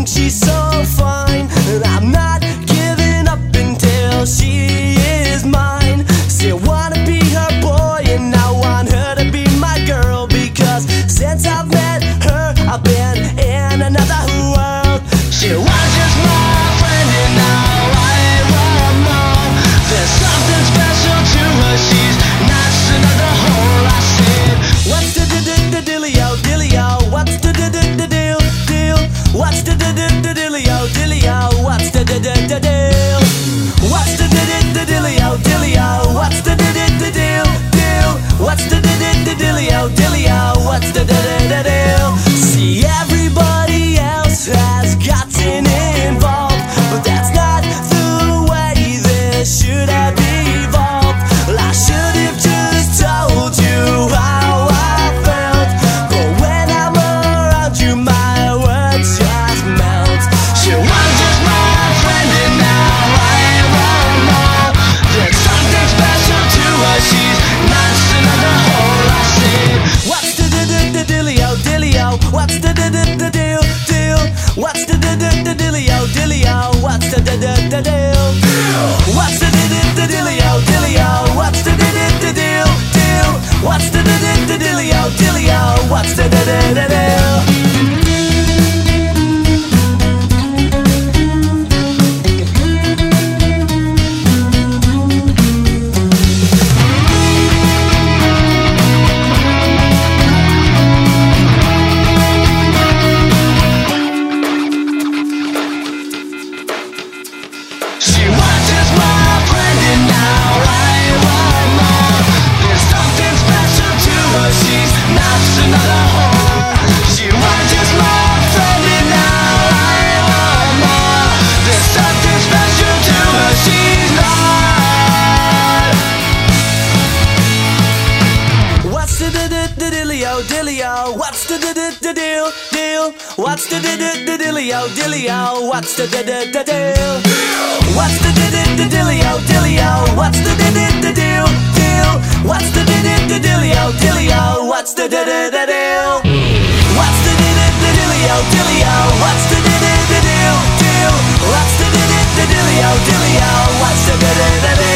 think she saw the d d d? What's the d d d deal? What's the d d d? dealio. What's the da da deal, deal? What's the da da da dealio, dealio? What's the da da da deal? What's the da da da dealio, dealio? What's the da da da deal, deal? What's the da da da dealio, dealio? What's the da da da deal? What's the da da da dealio, dealio? What's the da da da deal, deal? What's the da da da dealio, dealio? What's the da da da deal?